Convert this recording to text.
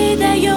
кидаю.